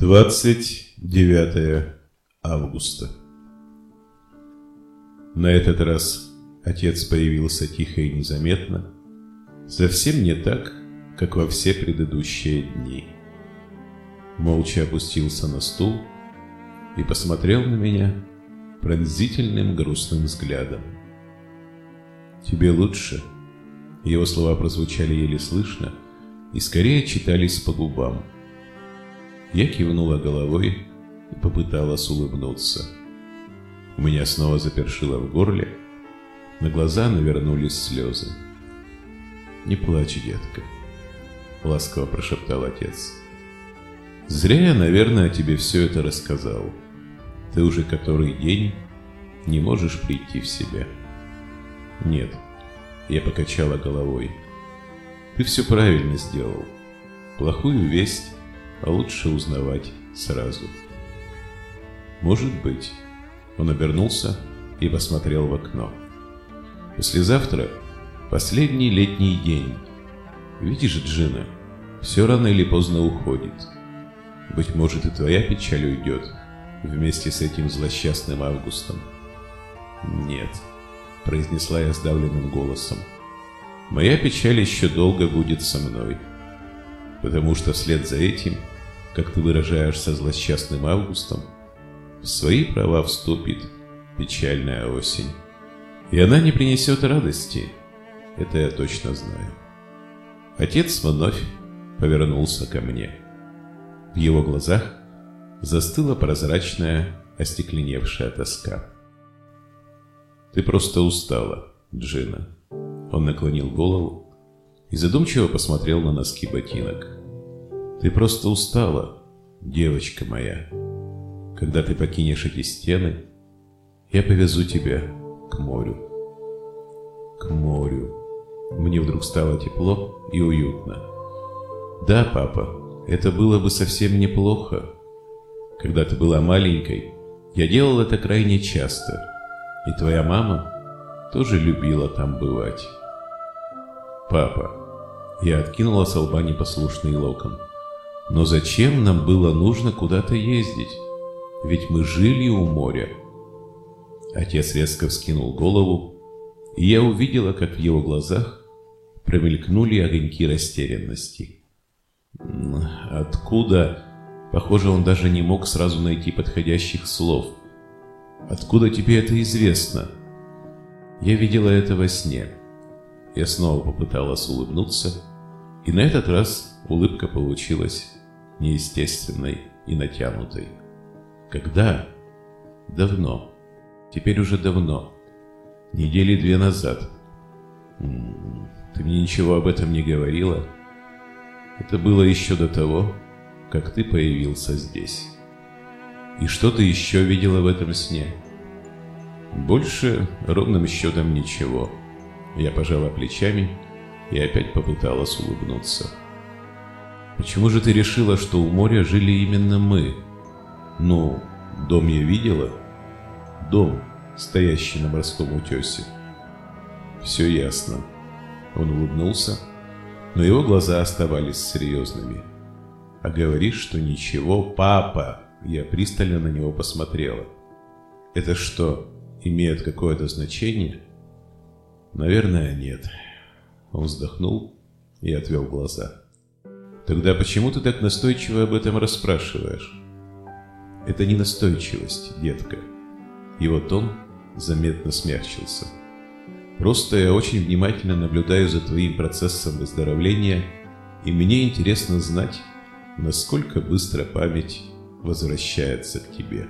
29 августа. На этот раз отец появился тихо и незаметно, совсем не так, как во все предыдущие дни. Молча опустился на стул и посмотрел на меня пронзительным грустным взглядом. «Тебе лучше?» Его слова прозвучали еле слышно и скорее читались по губам. Я кивнула головой и попыталась улыбнуться. У меня снова запершило в горле, на глаза навернулись слезы. «Не плачь, детка», — ласково прошептал отец. «Зря я, наверное, тебе все это рассказал. Ты уже который день не можешь прийти в себя». «Нет», — я покачала головой. «Ты все правильно сделал. Плохую весть а лучше узнавать сразу. Может быть. Он обернулся и посмотрел в окно. Послезавтра последний летний день. Видишь, Джина, все рано или поздно уходит. Быть может, и твоя печаль уйдет вместе с этим злосчастным августом. Нет, произнесла я сдавленным голосом. Моя печаль еще долго будет со мной, потому что вслед за этим как ты выражаешься злосчастным августом, в свои права вступит печальная осень. И она не принесет радости, это я точно знаю. Отец вновь повернулся ко мне. В его глазах застыла прозрачная, остекленевшая тоска. «Ты просто устала, Джина». Он наклонил голову и задумчиво посмотрел на носки ботинок. Ты просто устала, девочка моя. Когда ты покинешь эти стены, я повезу тебя к морю. К морю. Мне вдруг стало тепло и уютно. Да, папа, это было бы совсем неплохо. Когда ты была маленькой, я делал это крайне часто. И твоя мама тоже любила там бывать. Папа, я откинула с лба непослушный локон. Но зачем нам было нужно куда-то ездить? Ведь мы жили у моря. Отец резко вскинул голову, и я увидела, как в его глазах промелькнули огоньки растерянности. Откуда? Похоже, он даже не мог сразу найти подходящих слов. Откуда тебе это известно? Я видела это во сне. Я снова попыталась улыбнуться, и на этот раз улыбка получилась неестественной и натянутой. Когда? Давно. Теперь уже давно. Недели две назад. Ты мне ничего об этом не говорила? Это было еще до того, как ты появился здесь. И что ты еще видела в этом сне? Больше ровным счетом ничего. Я пожала плечами и опять попыталась улыбнуться. Почему же ты решила, что у моря жили именно мы? Ну, дом я видела. Дом, стоящий на морском утесе. Все ясно. Он улыбнулся, но его глаза оставались серьезными. А говоришь, что ничего, папа. Я пристально на него посмотрела. Это что, имеет какое-то значение? Наверное, нет. Он вздохнул и отвел глаза. Тогда почему ты так настойчиво об этом расспрашиваешь? Это не настойчивость, детка. Его тон заметно смягчился. Просто я очень внимательно наблюдаю за твоим процессом выздоровления, и мне интересно знать, насколько быстро память возвращается к тебе.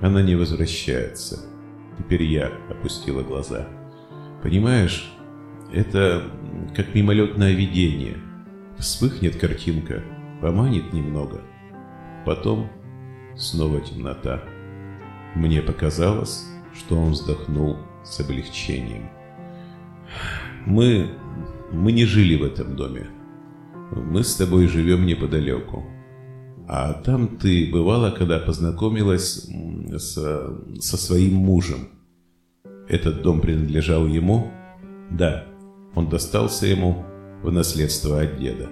Она не возвращается. Теперь я опустила глаза. Понимаешь, это как мимолетное видение – Вспыхнет картинка, поманит немного. Потом снова темнота. Мне показалось, что он вздохнул с облегчением. Мы... мы не жили в этом доме. Мы с тобой живем неподалеку. А там ты бывала, когда познакомилась с, со своим мужем. Этот дом принадлежал ему? Да, он достался ему в наследство от деда.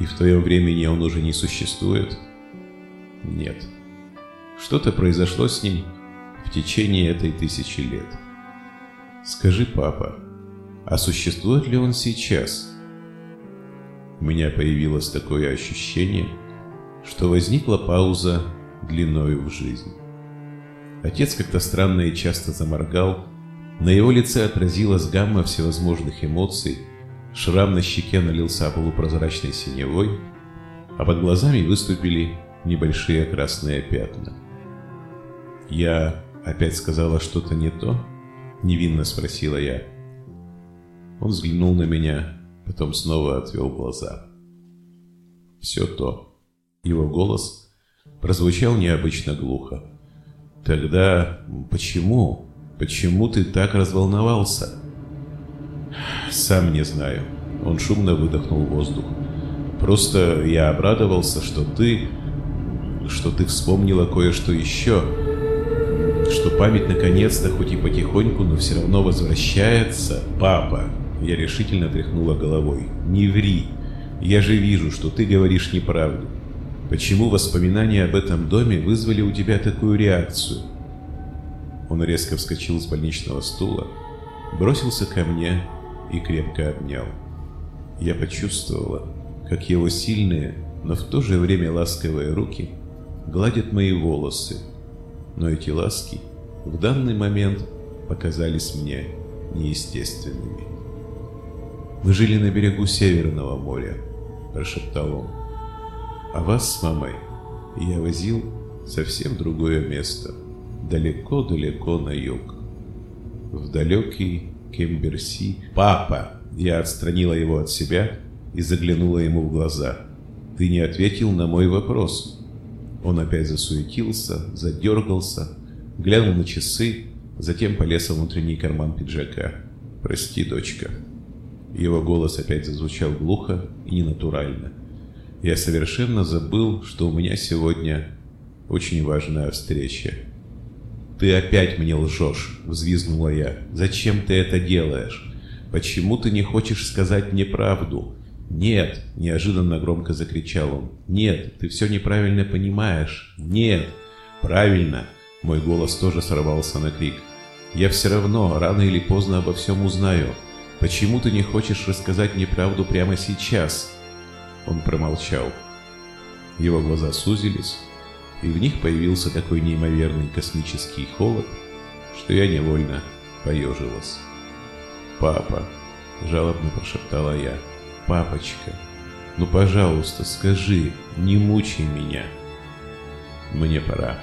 И в твоем времени он уже не существует? Нет. Что-то произошло с ним в течение этой тысячи лет. Скажи, папа, а существует ли он сейчас? У меня появилось такое ощущение, что возникла пауза длиною в жизнь. Отец как-то странно и часто заморгал, на его лице отразилась гамма всевозможных эмоций, шрам на щеке налился полупрозрачной синевой, а под глазами выступили небольшие красные пятна. «Я опять сказала что-то не то?» — невинно спросила я. Он взглянул на меня, потом снова отвел глаза. «Все то». Его голос прозвучал необычно глухо. «Тогда почему? Почему ты так разволновался?» «Сам не знаю». Он шумно выдохнул воздух. «Просто я обрадовался, что ты... что ты вспомнила кое-что еще. Что память наконец-то, хоть и потихоньку, но все равно возвращается. Папа!» Я решительно тряхнула головой. «Не ври! Я же вижу, что ты говоришь неправду. Почему воспоминания об этом доме вызвали у тебя такую реакцию?» Он резко вскочил с больничного стула, бросился ко мне и крепко обнял. Я почувствовала, как его сильные, но в то же время ласковые руки гладят мои волосы, но эти ласки в данный момент показались мне неестественными. «Мы жили на берегу Северного моря», – прошептал он. «А вас с мамой я возил совсем другое место, далеко-далеко на юг, в далекий Кемберси. «Папа!» Я отстранила его от себя и заглянула ему в глаза. «Ты не ответил на мой вопрос». Он опять засуетился, задергался, глянул на часы, затем полез в внутренний карман пиджака. «Прости, дочка». Его голос опять зазвучал глухо и ненатурально. Я совершенно забыл, что у меня сегодня очень важная встреча. «Ты опять мне лжешь!» — взвизгнула я. «Зачем ты это делаешь? Почему ты не хочешь сказать мне правду?» «Нет!» — неожиданно громко закричал он. «Нет, ты все неправильно понимаешь! Нет! Правильно!» Мой голос тоже сорвался на крик. «Я все равно рано или поздно обо всем узнаю. Почему ты не хочешь рассказать мне правду прямо сейчас?» Он промолчал. Его глаза сузились, и в них появился такой неимоверный космический холод, что я невольно поежилась. «Папа!» — жалобно прошептала я. «Папочка, ну, пожалуйста, скажи, не мучай меня!» «Мне пора!»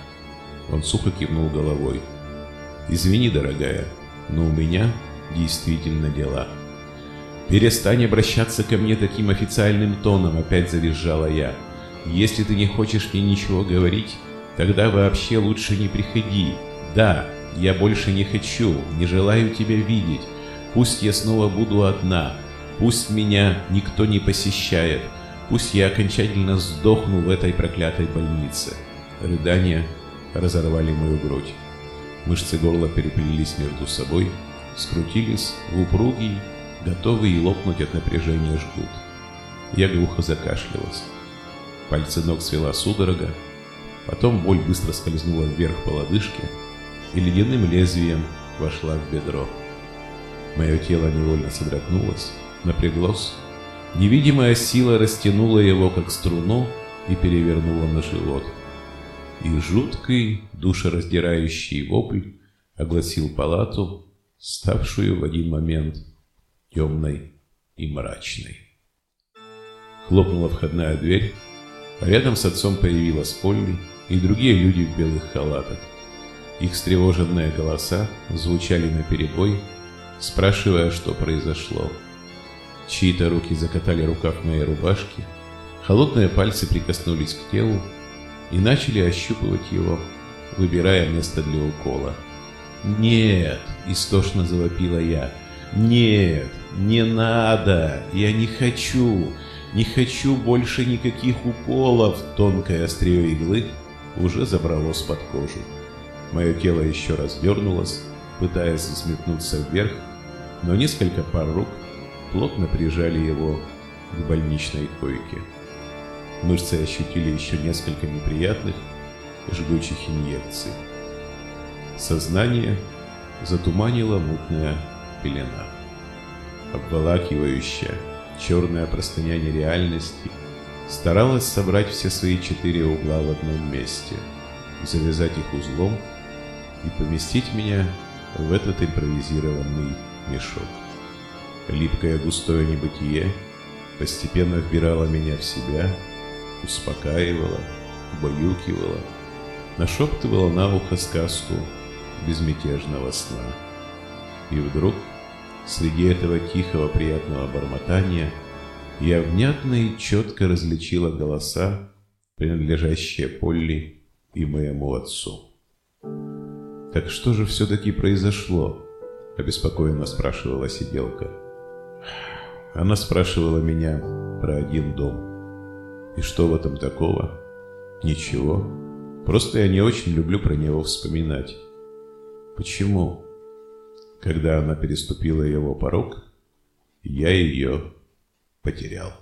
Он сухо кивнул головой. «Извини, дорогая, но у меня действительно дела». «Перестань обращаться ко мне таким официальным тоном!» — опять завизжала я. Если ты не хочешь мне ничего говорить, тогда вообще лучше не приходи. Да, я больше не хочу, не желаю тебя видеть. Пусть я снова буду одна. Пусть меня никто не посещает. Пусть я окончательно сдохну в этой проклятой больнице. Рыдания разорвали мою грудь. Мышцы горла переплелись между собой, скрутились в упругий, готовый лопнуть от напряжения жгут. Я глухо закашлялась. Пальцы ног свела судорога, потом боль быстро скользнула вверх по лодыжке и ледяным лезвием вошла в бедро. Мое тело невольно содрогнулось, напряглось. Невидимая сила растянула его, как струну, и перевернула на живот. И жуткий, душераздирающий вопль огласил палату, ставшую в один момент темной и мрачной. Хлопнула входная дверь, Рядом с отцом появилась Полли и другие люди в белых халатах. Их встревоженные голоса звучали на перебой, спрашивая, что произошло. Чьи-то руки закатали рукав моей рубашки, холодные пальцы прикоснулись к телу и начали ощупывать его, выбирая место для укола. «Нет!» – истошно завопила я. «Нет! Не надо! Я не хочу! Не хочу больше никаких уколов. Тонкое острие иглы уже забралось под кожу. Мое тело еще раз дернулось, пытаясь взметнуться вверх, но несколько пар рук плотно прижали его к больничной койке. Мышцы ощутили еще несколько неприятных, жгучих инъекций. Сознание затуманила мутная пелена. Обволакивающая черная простыня нереальности старалась собрать все свои четыре угла в одном месте, завязать их узлом и поместить меня в этот импровизированный мешок. Липкое густое небытие постепенно вбирало меня в себя, успокаивало, убаюкивало, нашептывало на ухо сказку безмятежного сна. И вдруг, среди этого тихого приятного бормотания, я внятно и четко различила голоса, принадлежащие Полли и моему отцу. «Так что же все-таки произошло?» – обеспокоенно спрашивала сиделка. Она спрашивала меня про один дом. И что в этом такого? Ничего. Просто я не очень люблю про него вспоминать. Почему? Когда она переступила его порог, я ее потерял.